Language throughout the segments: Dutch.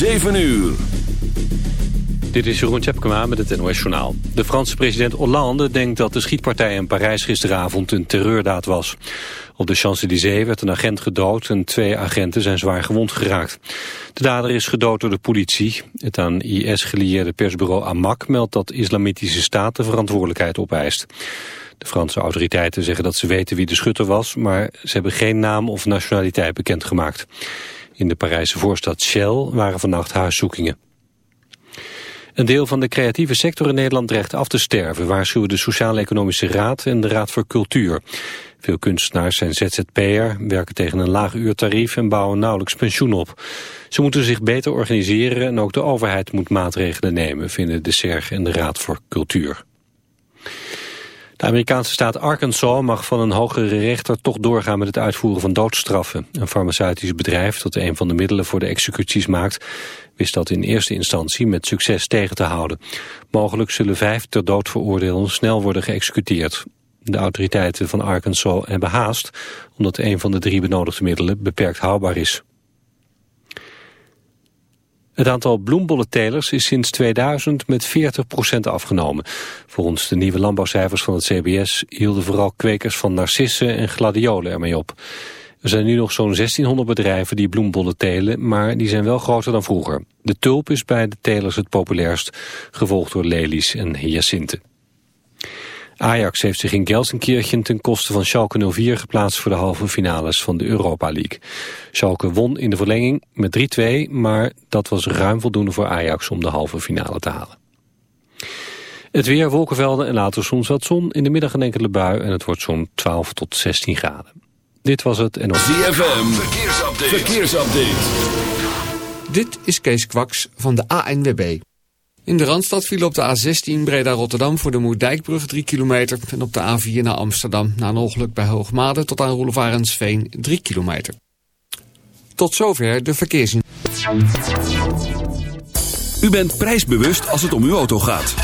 7 uur. Dit is Jeroen Tjepkema met het NOS Journaal. De Franse president Hollande denkt dat de schietpartij in Parijs gisteravond een terreurdaad was. Op de Champs-Élysées werd een agent gedood en twee agenten zijn zwaar gewond geraakt. De dader is gedood door de politie. Het aan IS gelieerde persbureau Amak meldt dat islamitische staat de verantwoordelijkheid opeist. De Franse autoriteiten zeggen dat ze weten wie de schutter was, maar ze hebben geen naam of nationaliteit bekendgemaakt. In de Parijse voorstad Shell waren vannacht huiszoekingen. Een deel van de creatieve sector in Nederland dreigt af te sterven, waarschuwen de Sociaal-Economische Raad en de Raad voor Cultuur. Veel kunstenaars zijn ZZP'er, werken tegen een laag uurtarief en bouwen nauwelijks pensioen op. Ze moeten zich beter organiseren en ook de overheid moet maatregelen nemen, vinden de SERG en de Raad voor Cultuur. De Amerikaanse staat Arkansas mag van een hogere rechter toch doorgaan met het uitvoeren van doodstraffen. Een farmaceutisch bedrijf dat een van de middelen voor de executies maakt, wist dat in eerste instantie met succes tegen te houden. Mogelijk zullen vijf ter dood veroordeelden snel worden geëxecuteerd. De autoriteiten van Arkansas hebben haast, omdat een van de drie benodigde middelen beperkt houdbaar is. Het aantal bloembollentelers is sinds 2000 met 40% afgenomen. Volgens de nieuwe landbouwcijfers van het CBS hielden vooral kwekers van narcissen en gladiolen ermee op. Er zijn nu nog zo'n 1600 bedrijven die bloembollen telen, maar die zijn wel groter dan vroeger. De tulp is bij de telers het populairst, gevolgd door lelies en hyacinten. Ajax heeft zich in Gelsenkirchen ten koste van Schalke 04 geplaatst voor de halve finales van de Europa League. Schalke won in de verlenging met 3-2, maar dat was ruim voldoende voor Ajax om de halve finale te halen. Het weer, wolkenvelden en later soms wat zon. In de middag een enkele bui en het wordt zo'n 12 tot 16 graden. Dit was het en op... ZFM, verkeersupdate. verkeersupdate. Dit is Kees Kwaks van de ANWB. In de Randstad viel op de A16 Breda-Rotterdam voor de Moerdijkbrug 3 kilometer. En op de A4 naar Amsterdam na een ongeluk bij Hoogmade tot aan Roelevarensveen 3 kilometer. Tot zover de verkeersin. U bent prijsbewust als het om uw auto gaat.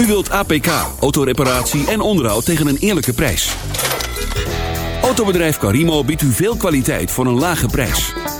U wilt APK, autoreparatie en onderhoud tegen een eerlijke prijs. Autobedrijf Carimo biedt u veel kwaliteit voor een lage prijs.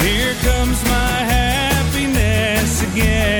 Here comes my happiness again.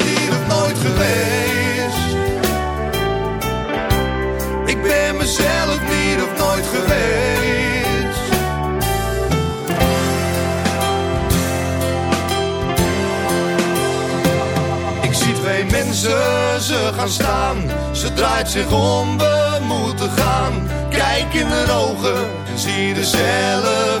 mensen, ze gaan staan. Ze draait zich om, we moeten gaan. Kijk in haar ogen en zie dezelfde pijn.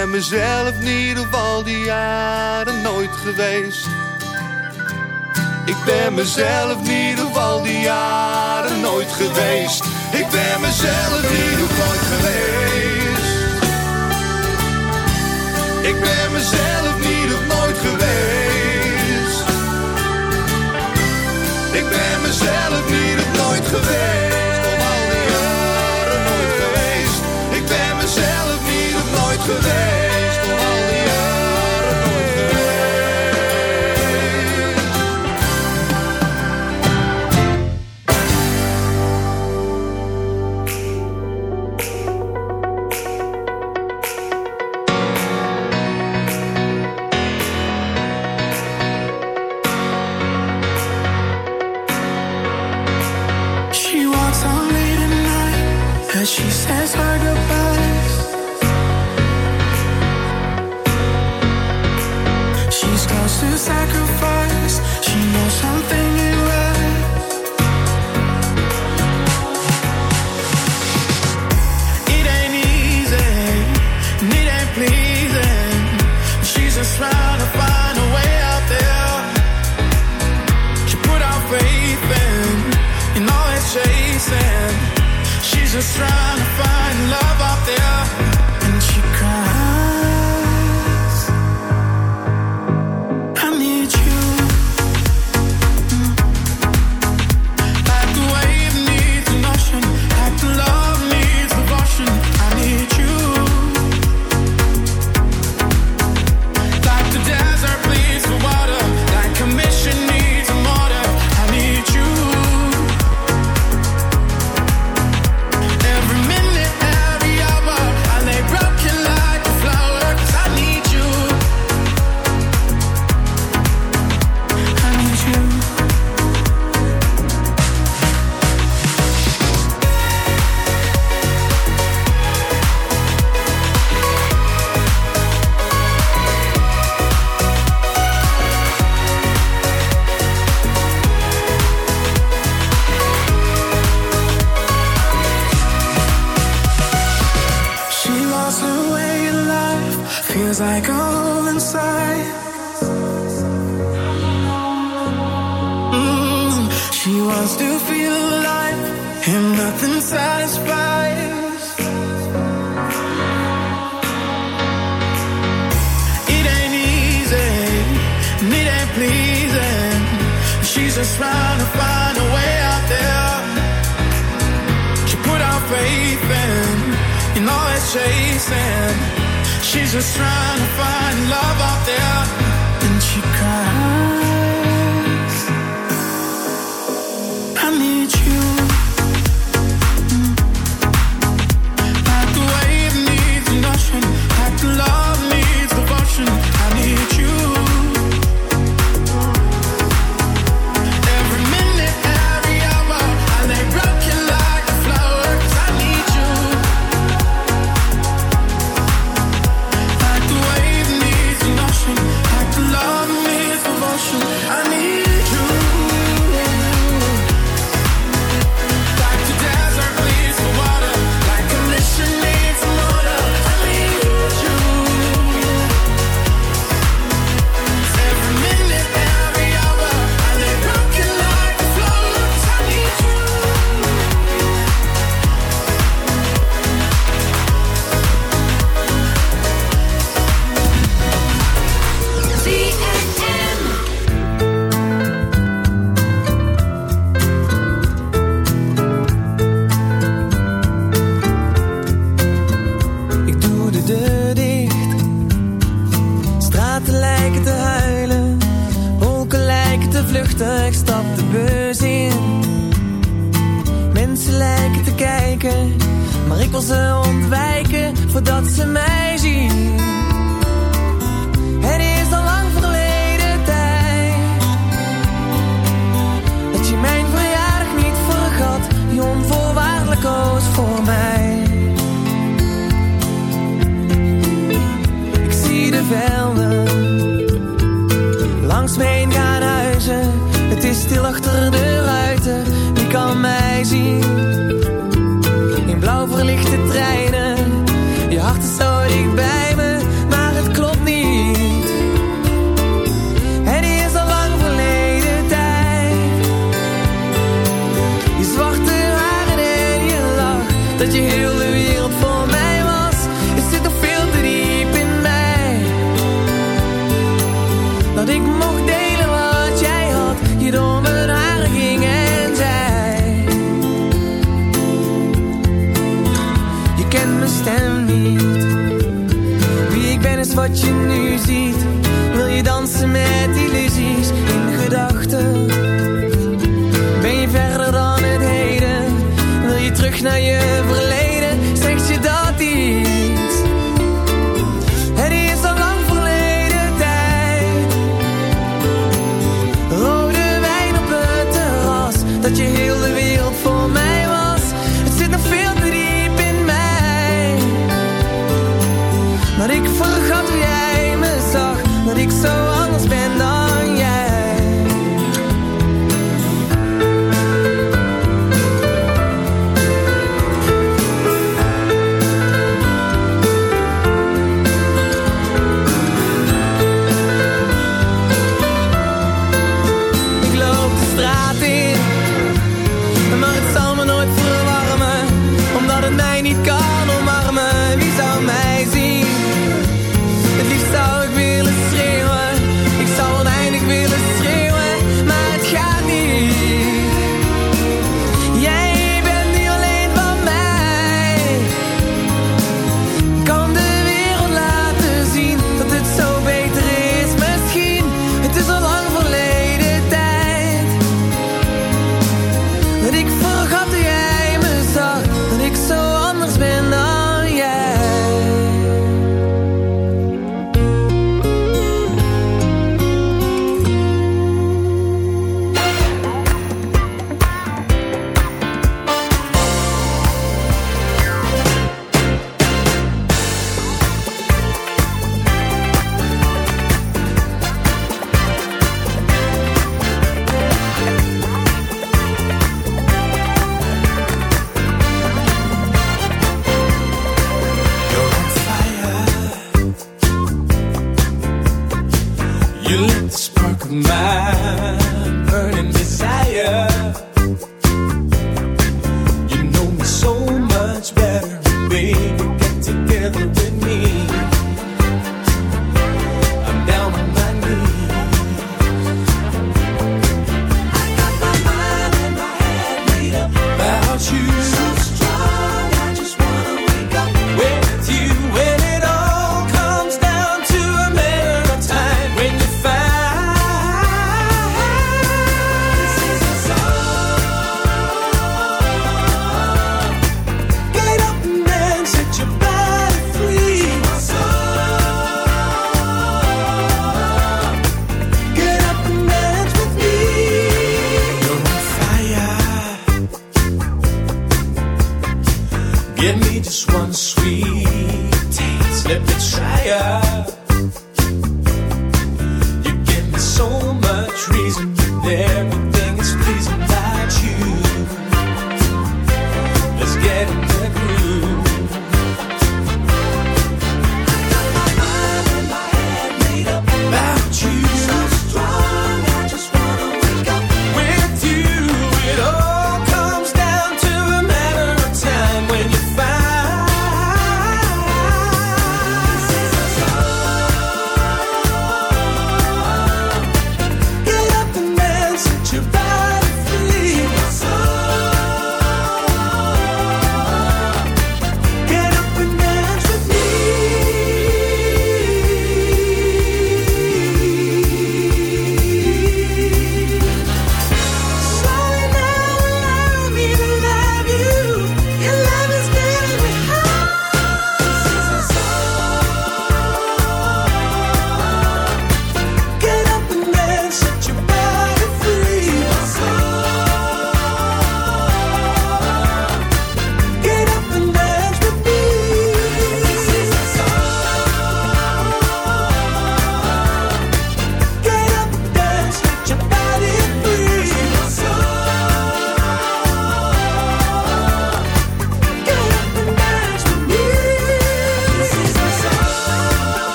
Ben mezelf niet op al die jaren nooit geweest. Ik ben mezelf niet op al die jaren nooit geweest. Ik ben mezelf niet nooit geweest. Ik ben mezelf niet op nooit geweest. Ik ben mezelf niet op nooit geweest.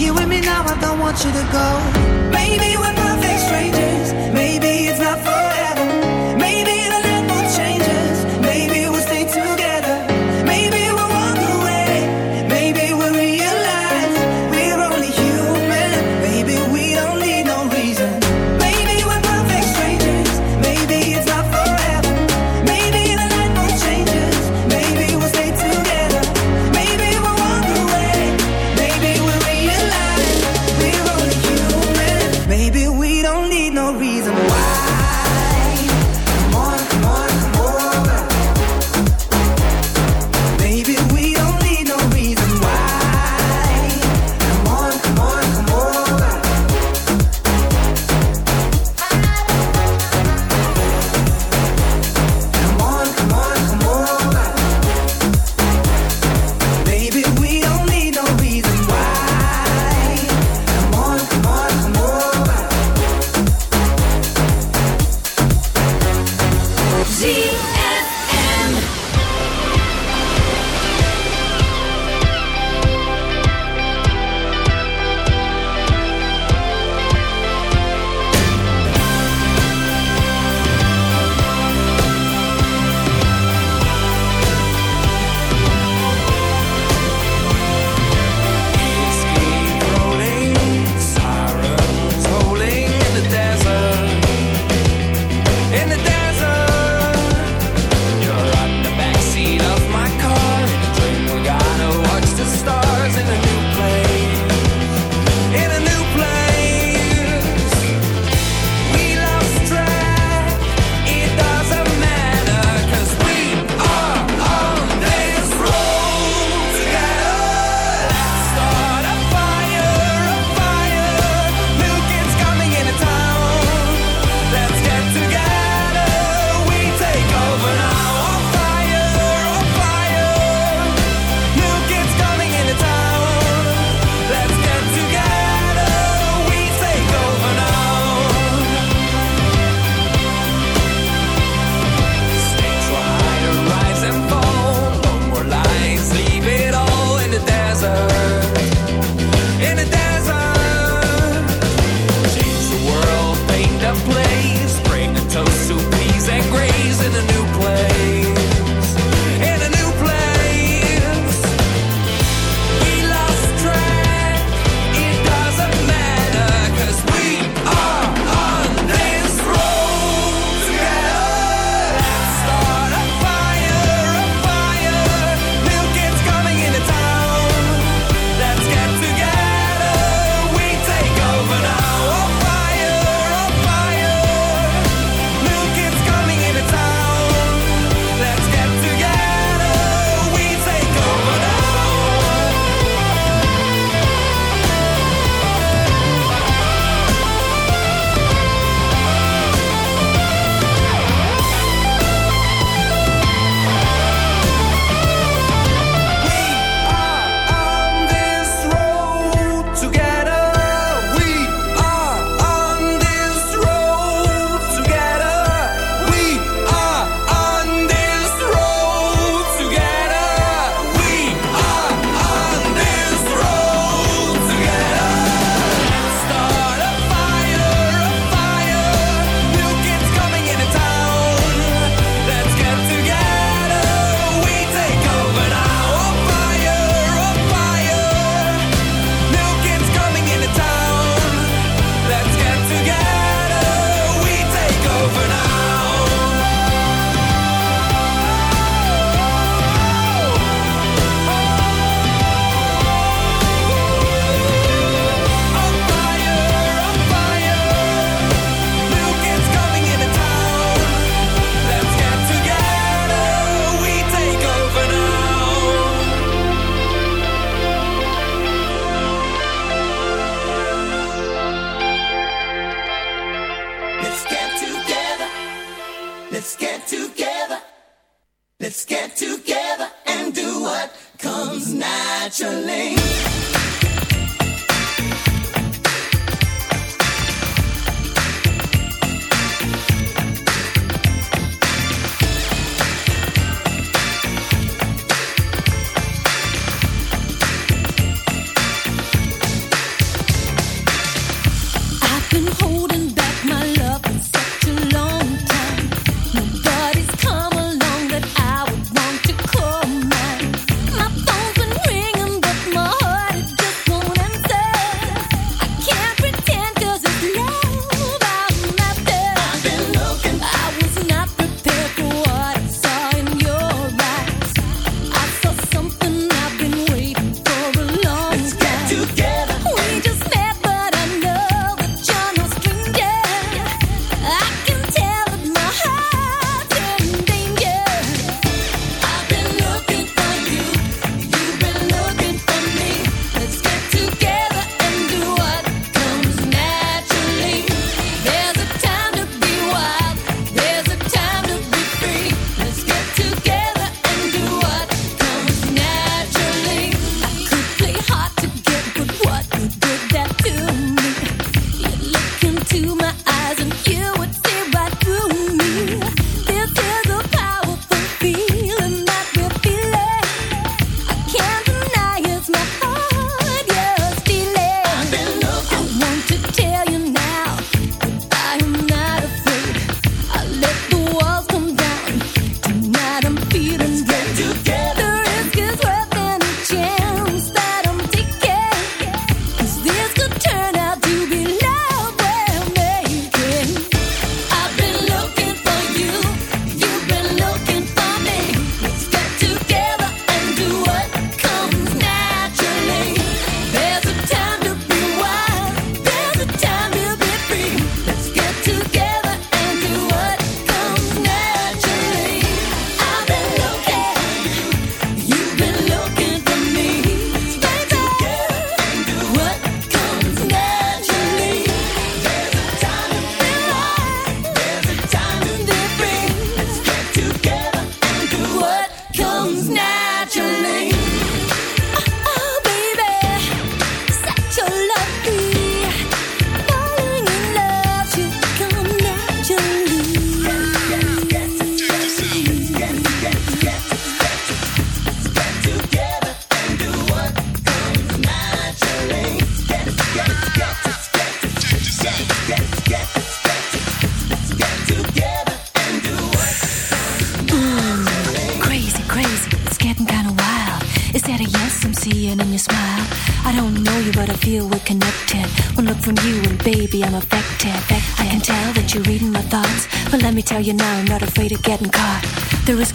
here with me now, I don't want you to go. Maybe we're perfect strangers.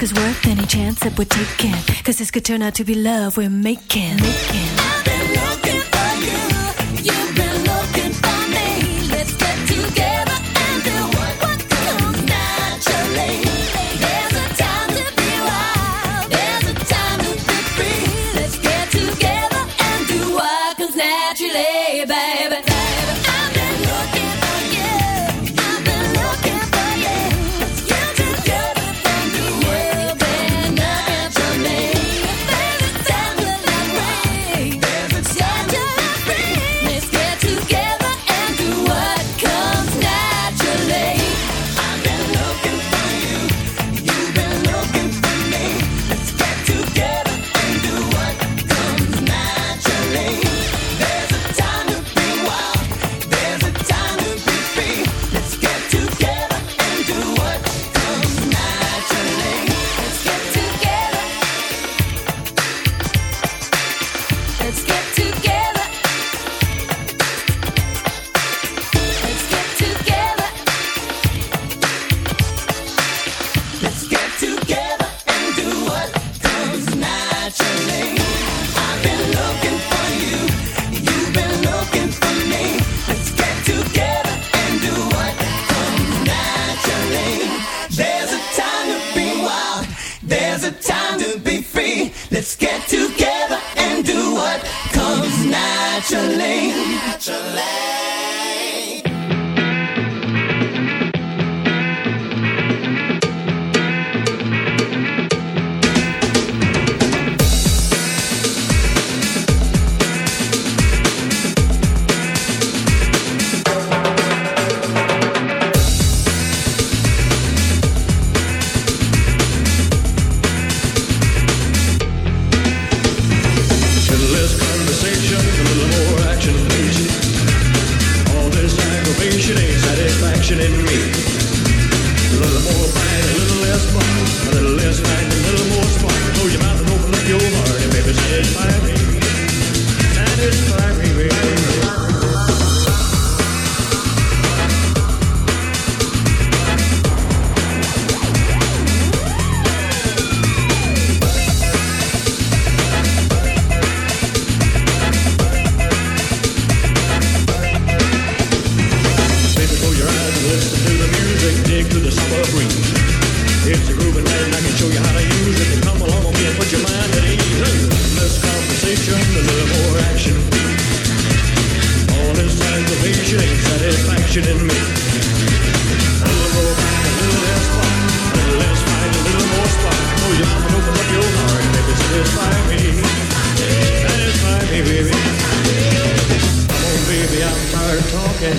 is worth any chance that we're taking. Cause this could turn out to be love we're making. making. I've been looking. take satisfaction in me. A little more back, a little less fun, a little less fight, a little more spark. Oh, your mama, open up your heart, baby, satisfy me. Satisfy me, baby. Come on, baby, I'm tired of talking.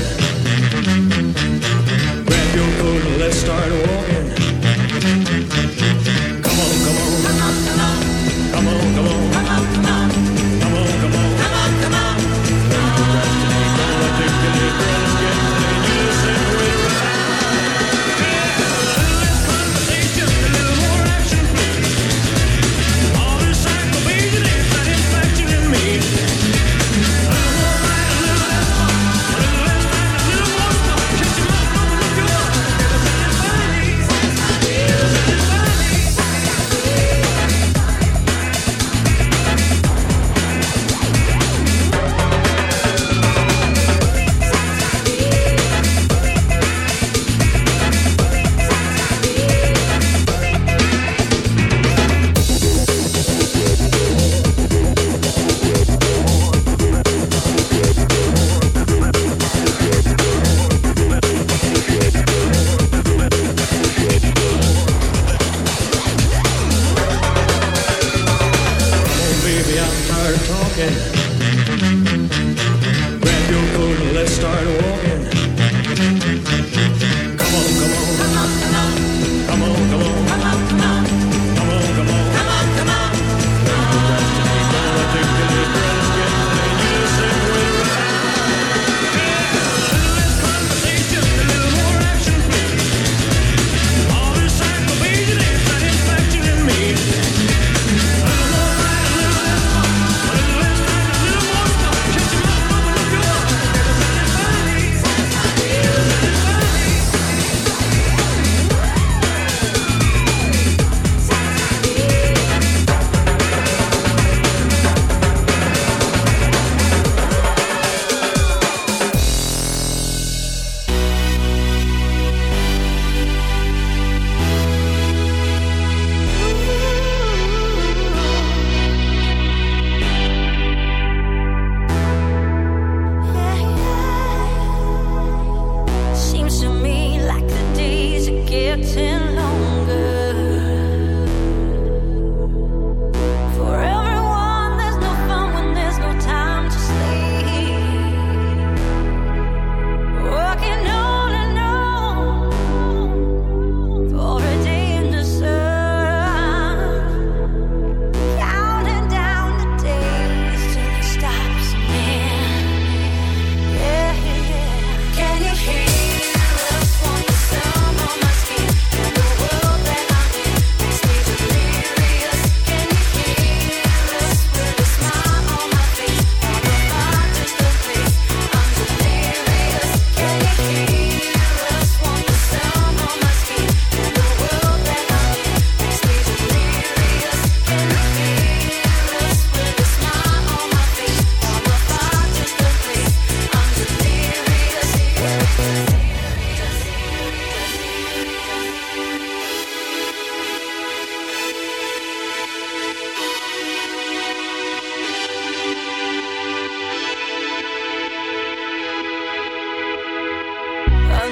Grab your coat and let's start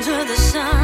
under the sun.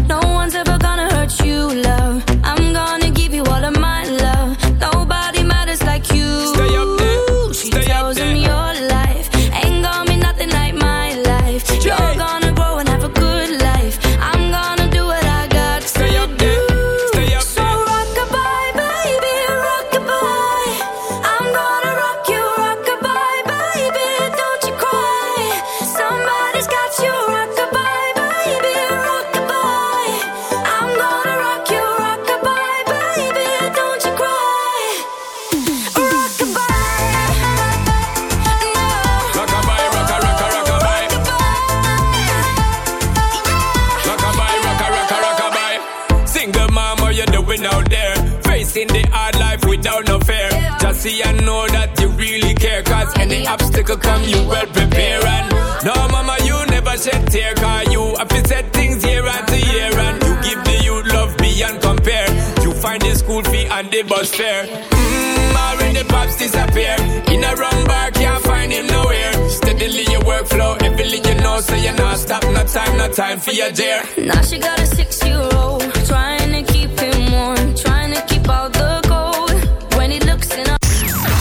obstacle come, you well prepare. And no, mama, you never shed tear. Cause you have to set things year after year. And you give the youth love beyond compare. You find the school fee and the bus fare. Mmm, already pops disappear. In a wrong bar, can't find him nowhere. Steadily your workflow, everything you know, so you're not stop, no time, no time for your dear. Now she got a six-year-old trying to keep him warm, trying to keep all the